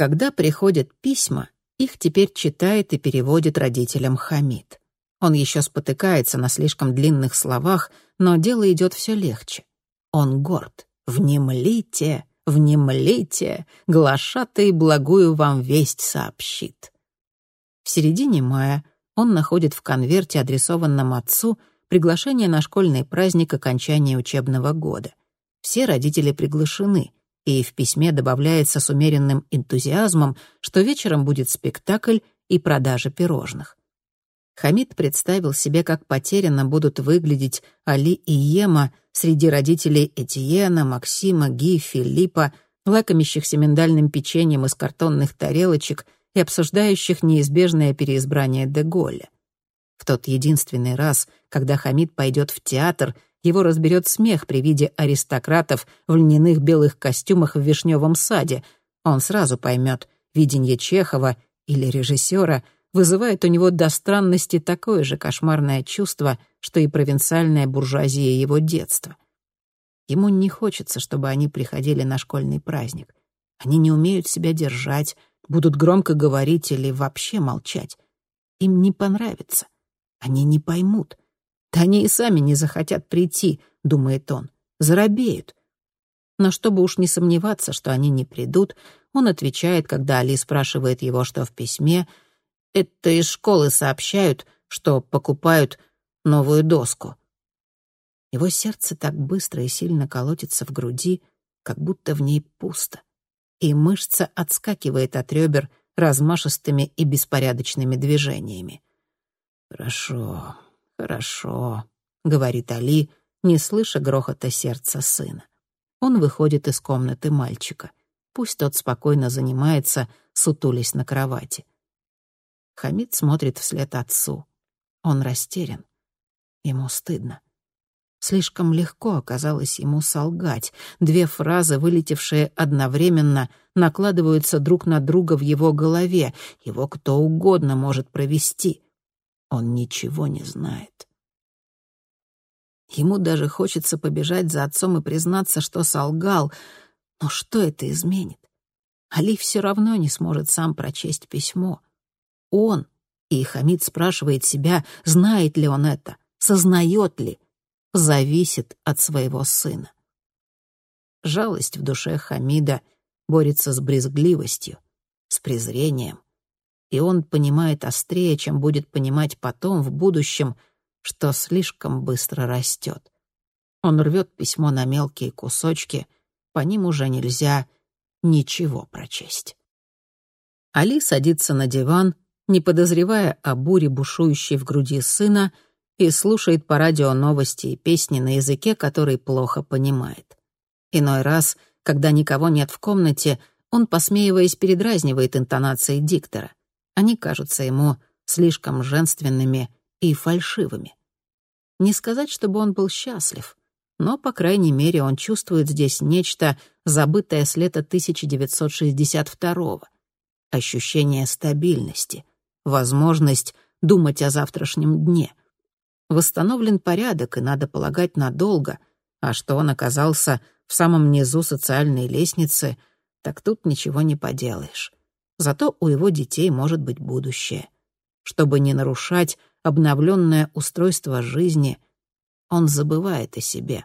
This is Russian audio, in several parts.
Когда приходят письма, их теперь читает и переводит родителям Хамид. Он еще спотыкается на слишком длинных словах, но дело идет все легче. Он горд. «Внемлите, внемлите, глашатый благую вам весть сообщит». В середине мая он находит в конверте, адресованном отцу, приглашение на школьный праздник окончания учебного года. Все родители приглашены, и в письме добавляется с умеренным энтузиазмом, что вечером будет спектакль и продажа пирожных. Хамид представил себе, как потерянно будут выглядеть Али и Ема среди родителей Этьена, Максима, Ги, Филиппа, лакомящихся миндальным печеньем из картонных тарелочек и обсуждающих неизбежное переизбрание Деголя. В тот единственный раз, когда Хамид пойдет в театр, его разберет смех при виде аристократов в льняных белых костюмах в вишневом саде. Он сразу поймет, видение Чехова или режиссера — вызывает у него до странности такое же кошмарное чувство, что и провинциальная буржуазия его детства. Ему не хочется, чтобы они приходили на школьный праздник. Они не умеют себя держать, будут громко говорить или вообще молчать. Им не понравится. Они не поймут. Да они и сами не захотят прийти, думает он. Заробеют. Но чтобы уж не сомневаться, что они не придут, он отвечает, когда Али спрашивает его, что в письме — это из школы сообщают, что покупают новую доску. Его сердце так быстро и сильно колотится в груди, как будто в ней пусто, и мышца отскакивает от ребер размашистыми и беспорядочными движениями. «Хорошо, хорошо», — говорит Али, не слыша грохота сердца сына. Он выходит из комнаты мальчика. Пусть тот спокойно занимается, сутулясь на кровати. Хамид смотрит вслед отцу. Он растерян. Ему стыдно. Слишком легко оказалось ему солгать. Две фразы, вылетевшие одновременно, накладываются друг на друга в его голове. Его кто угодно может провести. Он ничего не знает. Ему даже хочется побежать за отцом и признаться, что солгал. Но что это изменит? Али все равно не сможет сам прочесть письмо он, и Хамид спрашивает себя, знает ли он это, сознает ли, зависит от своего сына. Жалость в душе Хамида борется с брезгливостью, с презрением, и он понимает острее, чем будет понимать потом, в будущем, что слишком быстро растет. Он рвет письмо на мелкие кусочки, по ним уже нельзя ничего прочесть. Али садится на диван не подозревая о буре, бушующей в груди сына, и слушает по радио новости и песни на языке, который плохо понимает. Иной раз, когда никого нет в комнате, он, посмеиваясь, передразнивает интонации диктора. Они кажутся ему слишком женственными и фальшивыми. Не сказать, чтобы он был счастлив, но, по крайней мере, он чувствует здесь нечто, забытое с лета 1962-го. Ощущение стабильности, возможность думать о завтрашнем дне. Восстановлен порядок, и, надо полагать, надолго, а что он оказался в самом низу социальной лестницы, так тут ничего не поделаешь. Зато у его детей может быть будущее. Чтобы не нарушать обновленное устройство жизни, он забывает о себе.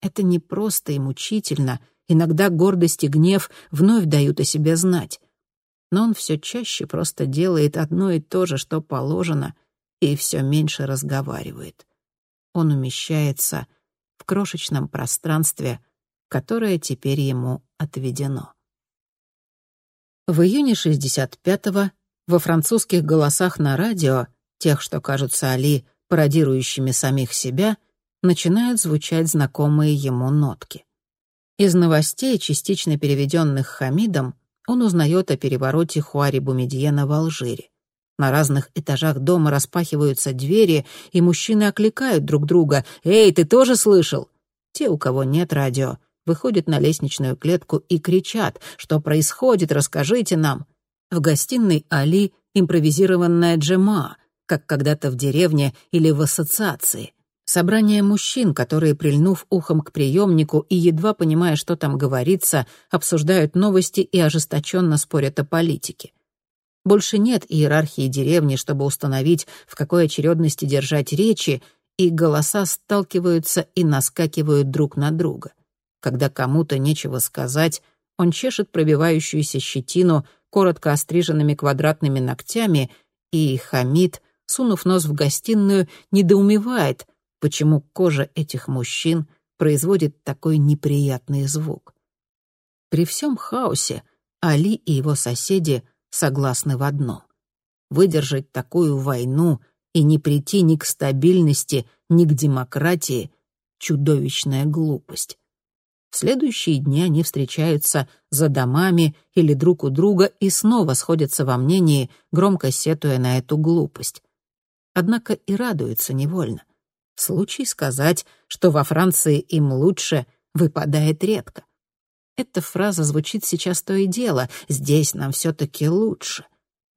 Это не просто и мучительно, иногда гордость и гнев вновь дают о себе знать но он все чаще просто делает одно и то же, что положено, и все меньше разговаривает. Он умещается в крошечном пространстве, которое теперь ему отведено. В июне 65-го во французских голосах на радио, тех, что кажутся Али пародирующими самих себя, начинают звучать знакомые ему нотки. Из новостей, частично переведенных Хамидом, он узнает о перевороте Хуари Бумедьена в Алжире. На разных этажах дома распахиваются двери, и мужчины окликают друг друга «Эй, ты тоже слышал?» Те, у кого нет радио, выходят на лестничную клетку и кричат «Что происходит? Расскажите нам!» В гостиной Али импровизированная джема, как когда-то в деревне или в ассоциации. Собрание мужчин, которые, прильнув ухом к приемнику и едва понимая, что там говорится, обсуждают новости и ожесточенно спорят о политике. Больше нет иерархии деревни, чтобы установить, в какой очередности держать речи, и голоса сталкиваются и наскакивают друг на друга. Когда кому-то нечего сказать, он чешет пробивающуюся щетину коротко остриженными квадратными ногтями и хамит, сунув нос в гостиную, недоумевает — почему кожа этих мужчин производит такой неприятный звук. При всем хаосе Али и его соседи согласны в одном. Выдержать такую войну и не прийти ни к стабильности, ни к демократии — чудовищная глупость. Следующие дни они встречаются за домами или друг у друга и снова сходятся во мнении, громко сетуя на эту глупость. Однако и радуются невольно — Случай сказать, что во Франции им лучше, выпадает редко. Эта фраза звучит сейчас то и дело, здесь нам все-таки лучше.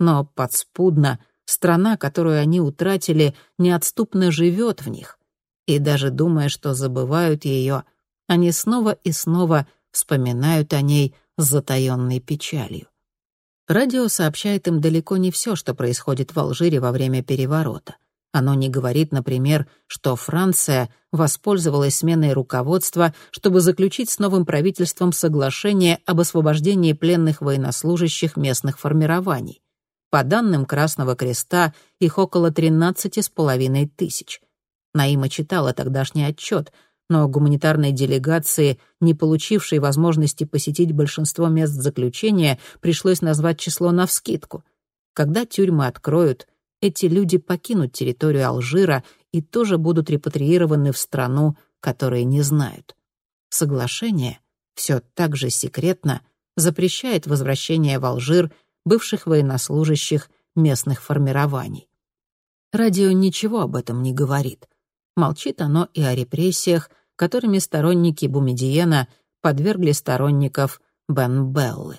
Но подспудно страна, которую они утратили, неотступно живет в них. И даже думая, что забывают ее, они снова и снова вспоминают о ней с затаённой печалью. Радио сообщает им далеко не все, что происходит в Алжире во время переворота — оно не говорит, например, что Франция воспользовалась сменой руководства, чтобы заключить с новым правительством соглашение об освобождении пленных военнослужащих местных формирований. По данным Красного Креста, их около 13,5 тысяч. Наима читала тогдашний отчет, но гуманитарной делегации, не получившей возможности посетить большинство мест заключения, пришлось назвать число навскидку. Когда тюрьмы откроют — эти люди покинут территорию Алжира и тоже будут репатриированы в страну, которой не знают. Соглашение все так же секретно запрещает возвращение в Алжир бывших военнослужащих местных формирований. Радио ничего об этом не говорит. Молчит оно и о репрессиях, которыми сторонники Бумедиена подвергли сторонников Бен Беллы.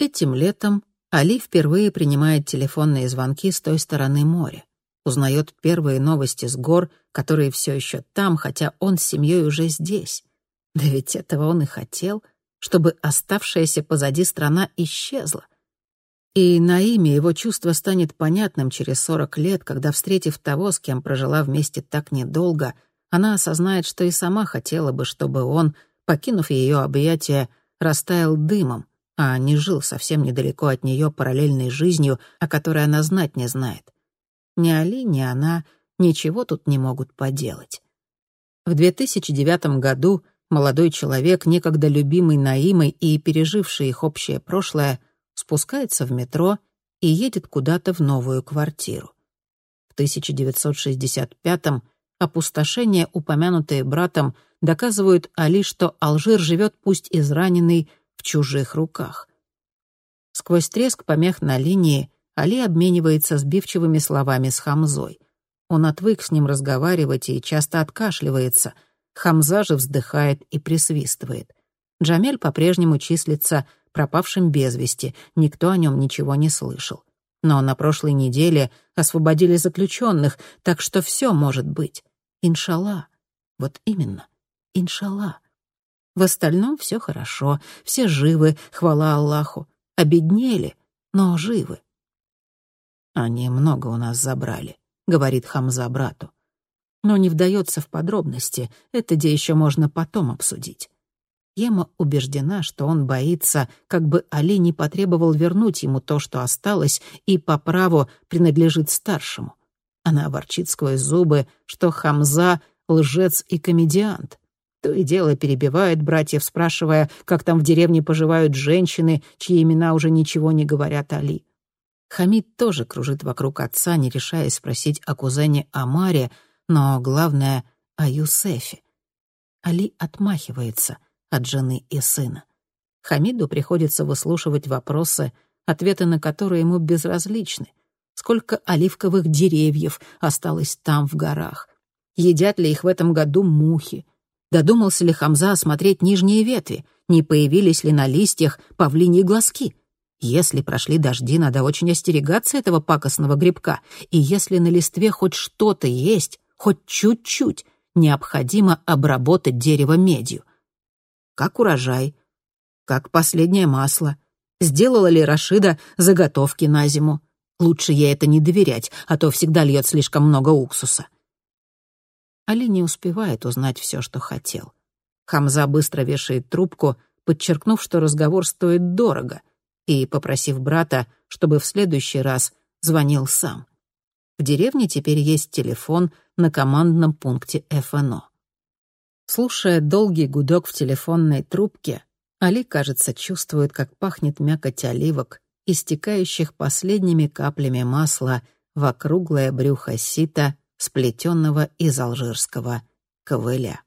Этим летом Али впервые принимает телефонные звонки с той стороны моря. Узнает первые новости с гор, которые все еще там, хотя он с семьей уже здесь. Да ведь этого он и хотел, чтобы оставшаяся позади страна исчезла. И на имя его чувство станет понятным через сорок лет, когда, встретив того, с кем прожила вместе так недолго, она осознает, что и сама хотела бы, чтобы он, покинув ее объятия, растаял дымом, а не жил совсем недалеко от нее параллельной жизнью, о которой она знать не знает. Ни Али, ни она ничего тут не могут поделать. В 2009 году молодой человек, некогда любимый Наимой и переживший их общее прошлое, спускается в метро и едет куда-то в новую квартиру. В 1965-м опустошение, упомянутое братом, доказывают Али, что Алжир живет пусть израненный, в чужих руках. Сквозь треск помех на линии Али обменивается сбивчивыми словами с Хамзой. Он отвык с ним разговаривать и часто откашливается. Хамза же вздыхает и присвистывает. Джамель по-прежнему числится пропавшим без вести, никто о нем ничего не слышал. Но на прошлой неделе освободили заключенных, так что все может быть. Иншалла. Вот именно. Иншалла. В остальном все хорошо, все живы, хвала Аллаху. Обеднели, но живы. «Они много у нас забрали», — говорит Хамза брату. Но не вдается в подробности, это где еще можно потом обсудить. Ема убеждена, что он боится, как бы Али не потребовал вернуть ему то, что осталось, и по праву принадлежит старшему. Она ворчит сквозь зубы, что Хамза — лжец и комедиант. То и дело перебивает братьев, спрашивая, как там в деревне поживают женщины, чьи имена уже ничего не говорят Али. Хамид тоже кружит вокруг отца, не решаясь спросить о кузене Амаре, но главное — о Юсефе. Али отмахивается от жены и сына. Хамиду приходится выслушивать вопросы, ответы на которые ему безразличны. Сколько оливковых деревьев осталось там, в горах? Едят ли их в этом году мухи? Додумался ли Хамза осмотреть нижние ветви, не появились ли на листьях павлиньи глазки? Если прошли дожди, надо очень остерегаться этого пакостного грибка, и если на листве хоть что-то есть, хоть чуть-чуть, необходимо обработать дерево медью. Как урожай, как последнее масло. Сделала ли Рашида заготовки на зиму? Лучше ей это не доверять, а то всегда льет слишком много уксуса. Али не успевает узнать все, что хотел. Хамза быстро вешает трубку, подчеркнув, что разговор стоит дорого, и попросив брата, чтобы в следующий раз звонил сам. В деревне теперь есть телефон на командном пункте ФНО. Слушая долгий гудок в телефонной трубке, Али, кажется, чувствует, как пахнет мякоть оливок, истекающих последними каплями масла в округлое брюхо сита, сплетенного из алжирского ковыля.